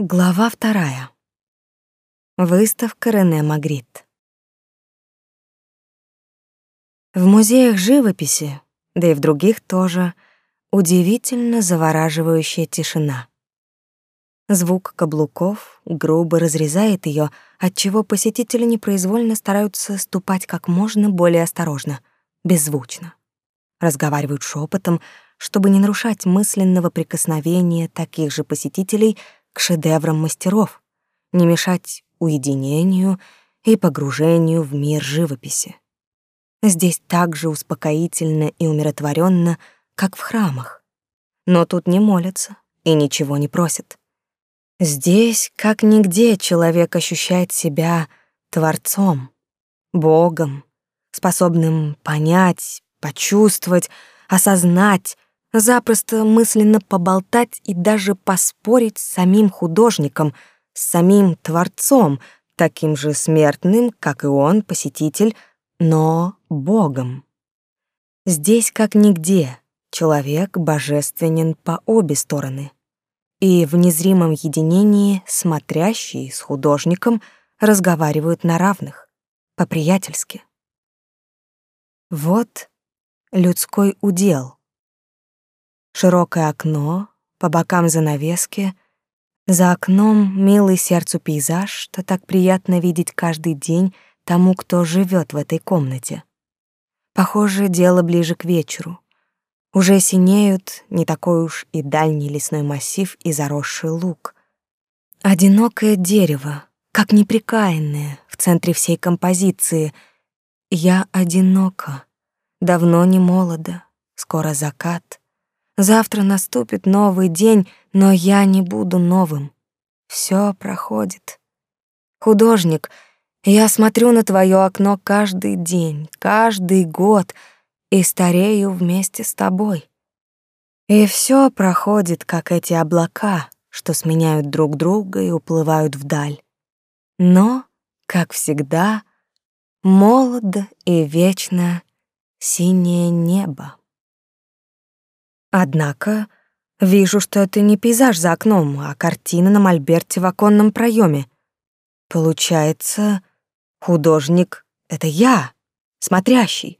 Глава вторая. Выставка Рене Магрит. В музеях живописи, да и в других тоже, удивительно завораживающая тишина. Звук каблуков грубо разрезает ее, отчего посетители непроизвольно стараются ступать как можно более осторожно, беззвучно. Разговаривают шепотом, чтобы не нарушать мысленного прикосновения таких же посетителей — к шедеврам мастеров, не мешать уединению и погружению в мир живописи. Здесь так же успокоительно и умиротворенно, как в храмах. Но тут не молятся и ничего не просят. Здесь, как нигде, человек ощущает себя творцом, богом, способным понять, почувствовать, осознать, запросто мысленно поболтать и даже поспорить с самим художником, с самим творцом, таким же смертным, как и он, посетитель, но богом. Здесь, как нигде, человек божественен по обе стороны. И в незримом единении смотрящие с художником разговаривают на равных, по-приятельски. Вот людской удел — широкое окно, по бокам занавески, за окном милый сердцу пейзаж, что так приятно видеть каждый день тому, кто живет в этой комнате. Похоже, дело ближе к вечеру. Уже синеют не такой уж и дальний лесной массив и заросший луг. Одинокое дерево, как неприкаянное, в центре всей композиции. Я одинока, давно не молода, скоро закат — Завтра наступит новый день, но я не буду новым. Все проходит. Художник, я смотрю на твое окно каждый день, каждый год и старею вместе с тобой. И все проходит, как эти облака, что сменяют друг друга и уплывают вдаль. Но, как всегда, молодо и вечно синее небо. Однако вижу, что это не пейзаж за окном, а картина на мольберте в оконном проеме. Получается, художник — это я, смотрящий.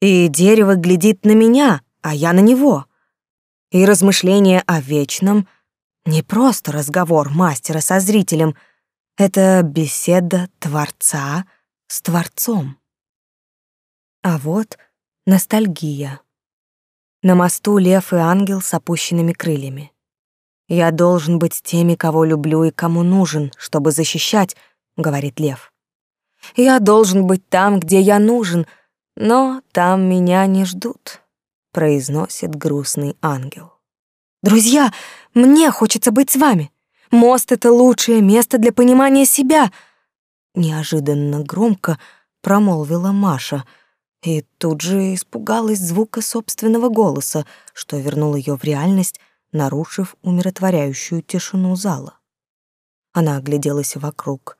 И дерево глядит на меня, а я на него. И размышление о вечном — не просто разговор мастера со зрителем, это беседа Творца с Творцом. А вот ностальгия. На мосту лев и ангел с опущенными крыльями. «Я должен быть теми, кого люблю и кому нужен, чтобы защищать», — говорит лев. «Я должен быть там, где я нужен, но там меня не ждут», — произносит грустный ангел. «Друзья, мне хочется быть с вами. Мост — это лучшее место для понимания себя», — неожиданно громко промолвила Маша — и тут же испугалась звука собственного голоса, что вернул ее в реальность, нарушив умиротворяющую тишину зала. Она огляделась вокруг.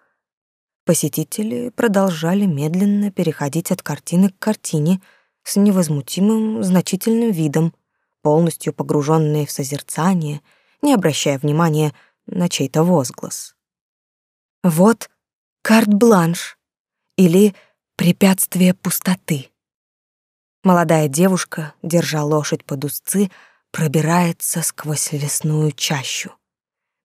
Посетители продолжали медленно переходить от картины к картине с невозмутимым, значительным видом, полностью погруженные в созерцание, не обращая внимания на чей-то возглас. Вот карт-бланш или препятствие пустоты. Молодая девушка, держа лошадь под узцы, пробирается сквозь лесную чащу.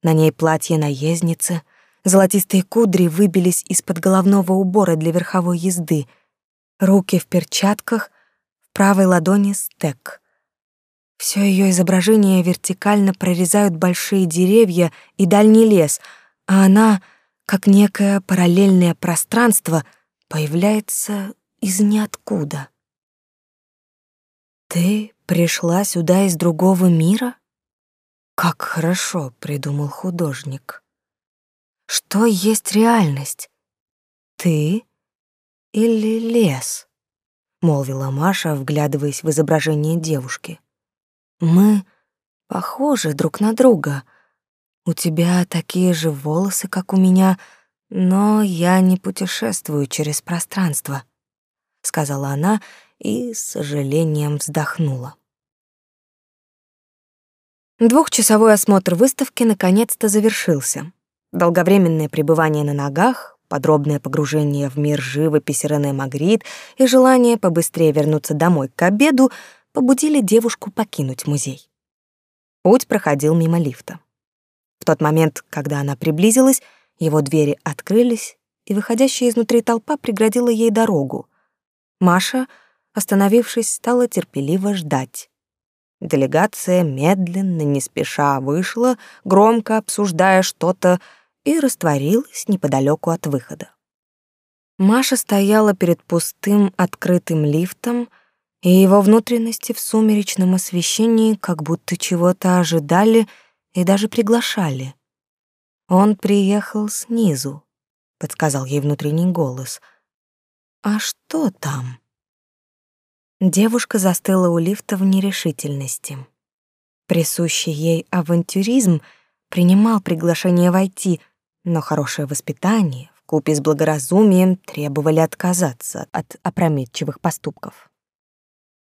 На ней платье наездницы, золотистые кудри выбились из-под головного убора для верховой езды, руки в перчатках, в правой ладони стек. Все ее изображение вертикально прорезают большие деревья и дальний лес, а она, как некое параллельное пространство, появляется из ниоткуда. Ты пришла сюда из другого мира? Как хорошо придумал художник. Что есть реальность? Ты или лес? молвила Маша, вглядываясь в изображение девушки. Мы похожи друг на друга. У тебя такие же волосы, как у меня, но я не путешествую через пространство, сказала она и с сожалением вздохнула. Двухчасовой осмотр выставки наконец-то завершился. Долговременное пребывание на ногах, подробное погружение в мир живописи Рене Магрит и желание побыстрее вернуться домой к обеду побудили девушку покинуть музей. Путь проходил мимо лифта. В тот момент, когда она приблизилась, его двери открылись, и выходящая изнутри толпа преградила ей дорогу. Маша, остановившись, стала терпеливо ждать. Делегация медленно, не спеша вышла, громко обсуждая что-то, и растворилась неподалеку от выхода. Маша стояла перед пустым открытым лифтом, и его внутренности в сумеречном освещении как будто чего-то ожидали и даже приглашали. Он приехал снизу, подсказал ей внутренний голос. А что там? Девушка застыла у лифта в нерешительности. Присущий ей авантюризм принимал приглашение войти, но хорошее воспитание вкупе с благоразумием требовали отказаться от опрометчивых поступков.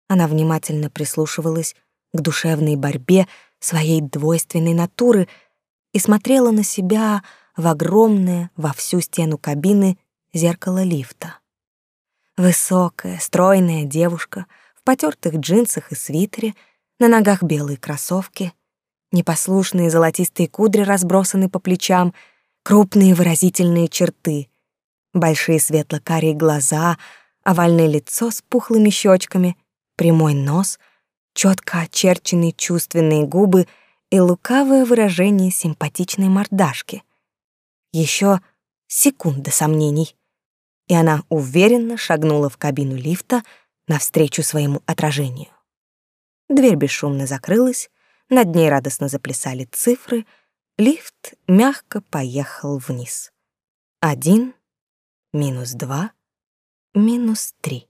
Она внимательно прислушивалась к душевной борьбе своей двойственной натуры и смотрела на себя в огромное во всю стену кабины зеркало лифта. Высокая, стройная девушка в потертых джинсах и свитере, на ногах белые кроссовки, непослушные золотистые кудри разбросаны по плечам, крупные выразительные черты, большие светло-карие глаза, овальное лицо с пухлыми щечками, прямой нос, четко очерченные чувственные губы и лукавое выражение симпатичной мордашки. Еще секунда сомнений — и она уверенно шагнула в кабину лифта навстречу своему отражению. Дверь бесшумно закрылась, над ней радостно заплясали цифры, лифт мягко поехал вниз. Один, минус два, минус три.